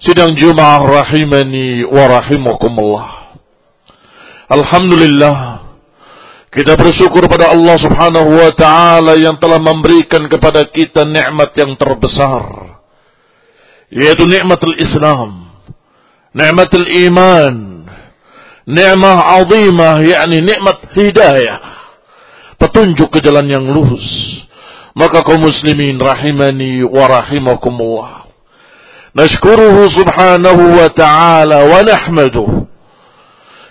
Sidang Jumat rahimani wa rahimakumullah. Alhamdulillah kita bersyukur pada Allah Subhanahu wa taala yang telah memberikan kepada kita nikmat yang terbesar yaitu nikmatul Islam, nikmatul iman, nikmah azimah yakni nikmat hidayah, petunjuk ke jalan yang lurus. Maka kaum muslimin rahimani wa rahimakumullah Nashkuruhu subhanahu wa ta'ala wa nahmaduh.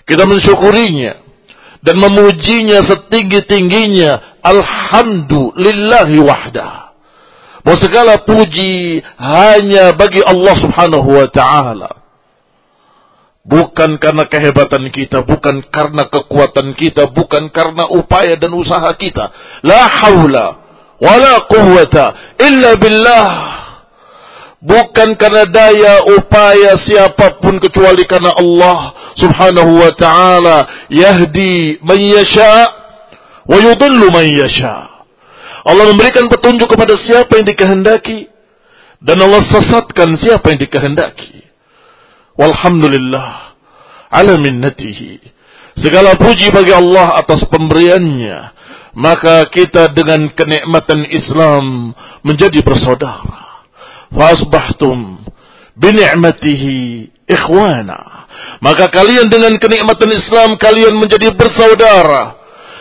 Kita mensyukurinya dan memujinya setinggi-tingginya. Alhamdulillahi wahda. Bahwa segala puji hanya bagi Allah subhanahu wa ta'ala. Bukan karena kehebatan kita, bukan karena kekuatan kita, bukan karena upaya dan usaha kita. La hawla wa la quwwata illa billah bukan karena daya upaya siapa pun kecuali karena Allah Subhanahu wa taala yahdi man yasha wa man yasha. Allah memberikan petunjuk kepada siapa yang dikehendaki dan Allah sesatkan siapa yang dikehendaki. Walhamdulillah ala minnatihi. Segala puji bagi Allah atas pemberiannya. Maka kita dengan kenikmatan Islam menjadi bersaudara. Fasbahtum bini'matihi ikhwana. Maka kalian dengan kenikmatan Islam kalian menjadi bersaudara.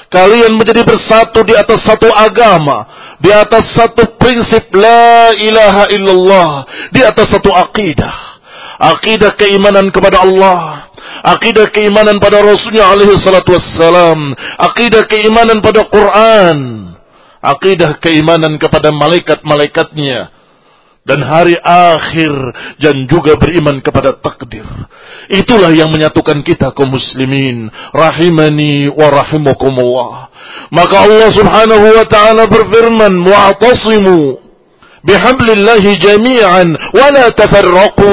Kalian menjadi bersatu di atas satu agama, di atas satu prinsip la ilaha illallah, di atas satu akidah. Akidah keimanan kepada Allah, akidah keimanan pada Rasulnya alaihi salatu wassalam, akidah keimanan pada Quran, akidah keimanan kepada malaikat-malaikatnya, dan hari akhir dan juga beriman kepada takdir. Itulah yang menyatukan kita kaum muslimin rahimani wa rahimakumullah. Maka Allah Subhanahu wa taala berfirman, "Wa'tasimu bihablillahi jami'an wa la tafarraqu."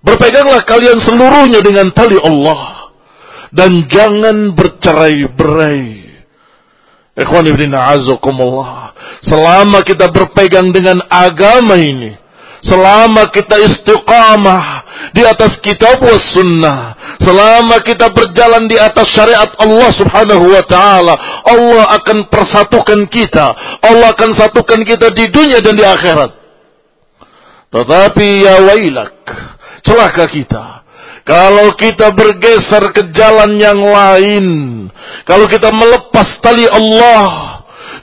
Berpeganglah kalian seluruhnya dengan tali Allah dan jangan bercerai-berai. Ikhwan ibn a'azakumullah. Selama kita berpegang dengan agama ini, selama kita istiqamah di atas kitab was sunnah, selama kita berjalan di atas syariat Allah subhanahu wa ta'ala, Allah akan persatukan kita. Allah akan satukan kita di dunia dan di akhirat. Tetapi ya wailak, celaka kita. Kalau kita bergeser ke jalan yang lain, kalau kita melepas tali Allah,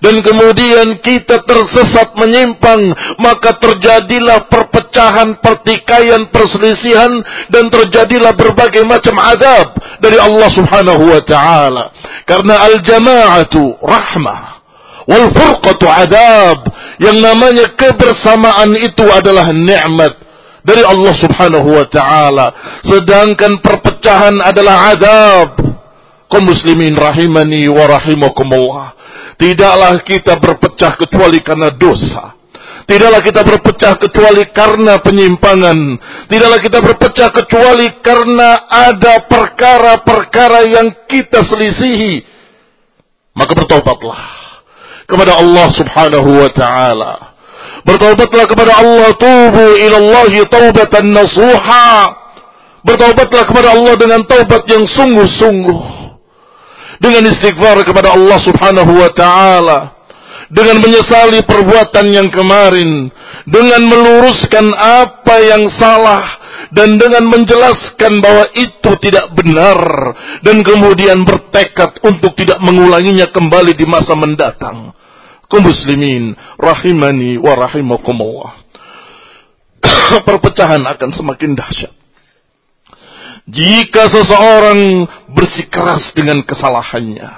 dan kemudian kita tersesat menyimpang, maka terjadilah perpecahan, pertikaian, perselisihan dan terjadilah berbagai macam adab dari Allah Subhanahu wa taala. Karena al-jama'atu rahmah wal furqatu adab. Yang namanya kebersamaan itu adalah nikmat dari Allah Subhanahu wa taala. Sedangkan perpecahan adalah adab. Kaum muslimin rahimani wa rahimakumullah. Tidaklah kita berpecah kecuali karena dosa. Tidaklah kita berpecah kecuali karena penyimpangan. Tidaklah kita berpecah kecuali karena ada perkara-perkara yang kita selisihi. Maka bertobatlah kepada Allah subhanahu wa ta'ala. Bertobatlah kepada Allah. Tubu ilallahi taubatan nasuha. Bertobatlah kepada Allah dengan taubat yang sungguh-sungguh dengan istighfar kepada Allah Subhanahu wa taala dengan menyesali perbuatan yang kemarin dengan meluruskan apa yang salah dan dengan menjelaskan bahwa itu tidak benar dan kemudian bertekad untuk tidak mengulanginya kembali di masa mendatang. Kaum muslimin rahimani wa rahimakumullah. Perpecahan akan semakin dahsyat jika seseorang bersikeras dengan kesalahannya.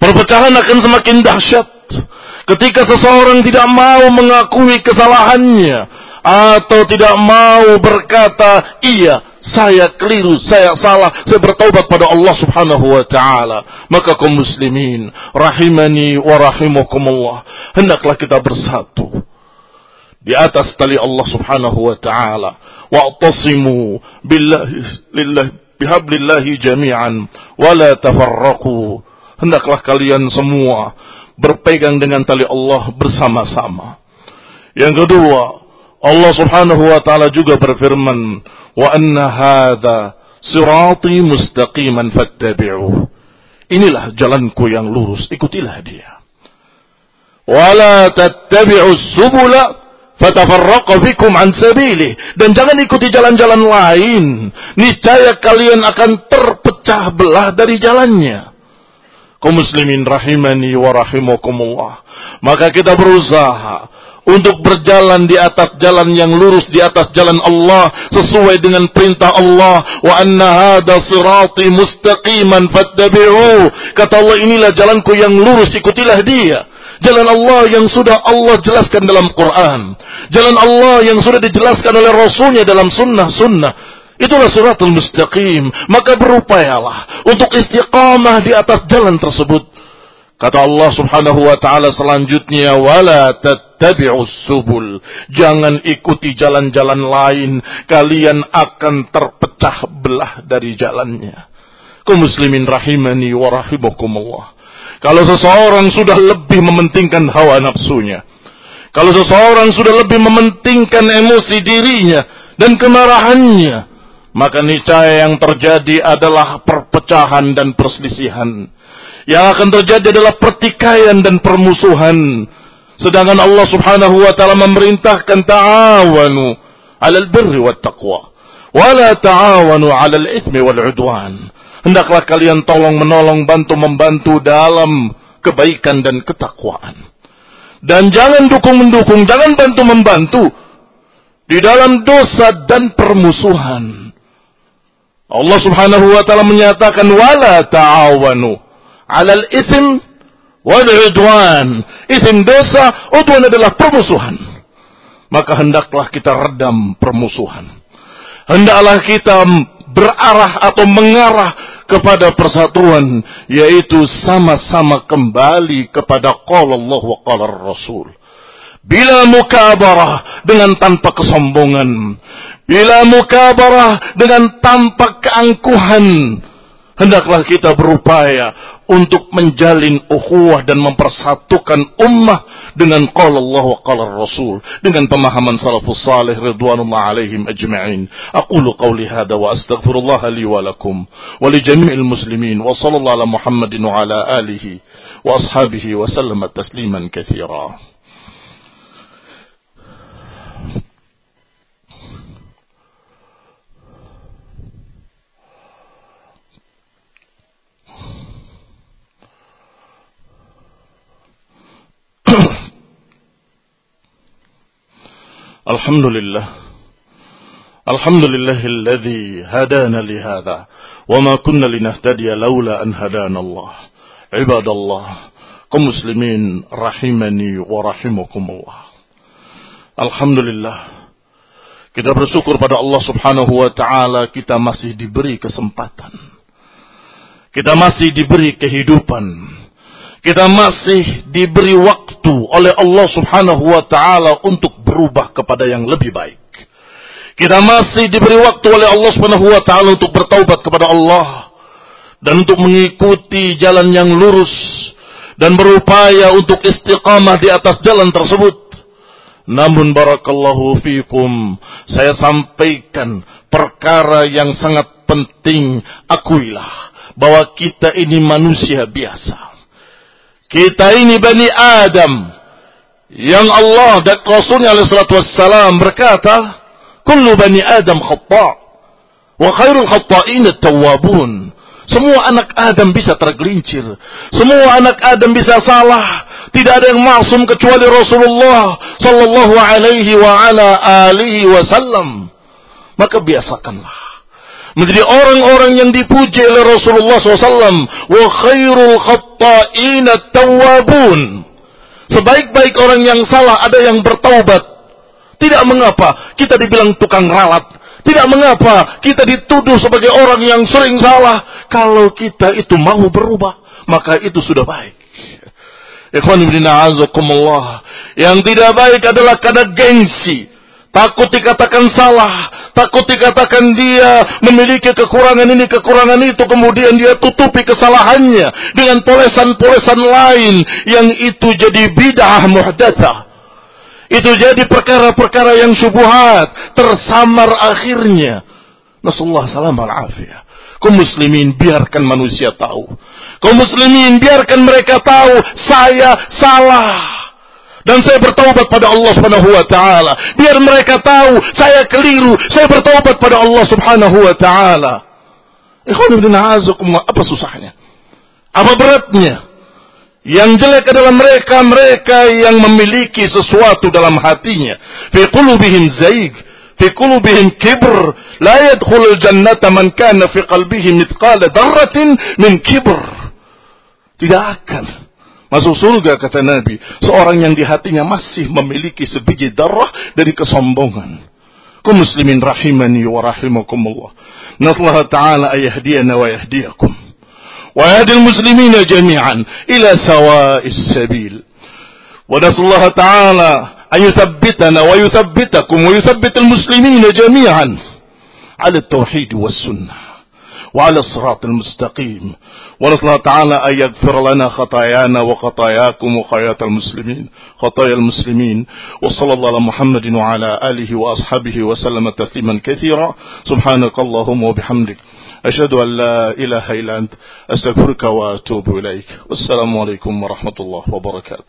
Perpecahan akan semakin dahsyat ketika seseorang tidak mau mengakui kesalahannya atau tidak mau berkata, "Iya, saya keliru, saya salah, saya bertaubat pada Allah Subhanahu wa taala." Maka kaum muslimin, rahimani wa rahimakumullah, hendaklah kita bersatu di atas tali Allah Subhanahu wa taala. Wa'tasimu billahi lillahi bihablillahi jami'an wa la tafarraqu. Hendaklah kalian semua berpegang dengan tali Allah bersama-sama. Yang kedua, Allah Subhanahu wa taala juga berfirman, "Wa anna hadza sirati mustaqiman fattabi'uh." Inilah jalanku yang lurus, ikutilah dia. Wala tattabi'us subula fatafarraqa an sabili. Dan jangan ikuti jalan-jalan lain. Niscaya kalian akan terpecah belah dari jalannya. Kaum muslimin rahimani wa rahimakumullah. Maka kita berusaha untuk berjalan di atas jalan yang lurus di atas jalan Allah sesuai dengan perintah Allah. Wa anna hada sirati mustaqiman fattabi'u. Kata Allah inilah jalanku yang lurus ikutilah dia Jalan Allah yang sudah Allah jelaskan dalam Quran. Jalan Allah yang sudah dijelaskan oleh Rasulnya dalam sunnah-sunnah. Itulah suratul mustaqim. Maka berupayalah untuk istiqamah di atas jalan tersebut. Kata Allah subhanahu wa ta'ala selanjutnya. Wala tattabi'us subul. Jangan ikuti jalan-jalan lain. Kalian akan terpecah belah dari jalannya. Kau muslimin rahimani wa rahimakumullah. Kalau seseorang sudah lebih mementingkan hawa nafsunya. Kalau seseorang sudah lebih mementingkan emosi dirinya dan kemarahannya. Maka niscaya yang terjadi adalah perpecahan dan perselisihan. Yang akan terjadi adalah pertikaian dan permusuhan. Sedangkan Allah subhanahu wa ta'ala memerintahkan ta'awanu alal birri wa taqwa. Wala ta'awanu alal ithmi wal udwan. Hendaklah kalian tolong menolong, bantu membantu dalam kebaikan dan ketakwaan. Dan jangan dukung mendukung, jangan bantu membantu di dalam dosa dan permusuhan. Allah Subhanahu wa taala menyatakan wala ta'awanu 'alal itsm wal 'udwan. Itsm dosa, udwan adalah permusuhan. Maka hendaklah kita redam permusuhan. Hendaklah kita berarah atau mengarah kepada persatuan yaitu sama-sama kembali kepada qala Allah wa qala Rasul. Bila mukabarah dengan tanpa kesombongan, bila mukabarah dengan tanpa keangkuhan, Hendaklah kita berupaya untuk menjalin ukhuwah dan mempersatukan ummah dengan qala Allah wa qala Rasul dengan pemahaman salafus salih ridwanullah alaihim ajma'in. Aqulu qawli hadha wa astaghfirullah li wa lakum wa li jami'il muslimin wa sallallahu ala Muhammadin wa ala alihi wa ashabihi wa sallama tasliman katsira. الحمد لله الحمد لله الذي هدانا لهذا وما كنا لنهتدي لولا أن هدانا الله عباد الله كمسلمين رحمني ورحمكم الله الحمد لله Kita bersyukur pada Allah Subhanahu wa taala kita masih diberi kesempatan. Kita masih diberi kehidupan. Kita masih diberi waktu oleh Allah Subhanahu wa taala untuk berubah kepada yang lebih baik. Kita masih diberi waktu oleh Allah Subhanahu wa taala untuk bertaubat kepada Allah dan untuk mengikuti jalan yang lurus dan berupaya untuk istiqamah di atas jalan tersebut. Namun barakallahu fikum, saya sampaikan perkara yang sangat penting, akuilah bahwa kita ini manusia biasa kita ini Bani Adam. Yang Allah dan Rasulnya alaihi salatu wassalam berkata, Kullu Bani Adam khata' wa khairul khata'in tawabun. Semua anak Adam bisa tergelincir. Semua anak Adam bisa salah. Tidak ada yang maksum kecuali Rasulullah sallallahu alaihi wa ala alihi wasallam. Maka biasakanlah menjadi orang-orang yang dipuji oleh Rasulullah SAW. Wa khairul khatta'ina tawabun. Sebaik-baik orang yang salah ada yang bertaubat. Tidak mengapa kita dibilang tukang ralat. Tidak mengapa kita dituduh sebagai orang yang sering salah. Kalau kita itu mau berubah, maka itu sudah baik. Yang tidak baik adalah karena gengsi Takut dikatakan salah, takut dikatakan dia memiliki kekurangan ini, kekurangan itu, kemudian dia tutupi kesalahannya dengan polesan-polesan lain yang itu jadi bid'ah muhdatsah. Itu jadi perkara-perkara yang syubhat, tersamar akhirnya. Nasallahu salam al-afiyah. Kau muslimin biarkan manusia tahu. Kau muslimin biarkan mereka tahu saya salah. Dan saya bertaubat pada Allah Subhanahu wa taala. Biar mereka tahu saya keliru, saya bertaubat pada Allah Subhanahu wa taala. Ikhwan ibn apa susahnya? Apa beratnya? Yang jelek adalah mereka-mereka yang memiliki sesuatu dalam hatinya. Fi qulubihim zaig, fi qulubihim kibr, la yadkhulul jannata man kana fi qalbihi mithqala min kibr. Tidak akan Masuk surga kata Nabi. Seorang yang di hatinya masih memiliki sebiji darah dari kesombongan. Kum muslimin rahimani wa rahimakumullah. Nasallahu ta'ala ayahdiyana wa yahdiyakum. Wa yahdil muslimina jami'an ila sawa'is sabil. Wa nasallahu ta'ala an wa yuthabbitakum wa yuthabbit al-muslimina jami'an ala tauhid was sunnah. وعلى الصراط المستقيم. ونسأل الله تعالى أن يغفر لنا خطايانا وخطاياكم وخطايا المسلمين خطايا المسلمين. وصلى الله على محمد وعلى آله وأصحابه وسلم تسليما كثيرا. سبحانك اللهم وبحمدك. أشهد أن لا إله إلا أنت. أستغفرك وأتوب إليك. والسلام عليكم ورحمة الله وبركاته.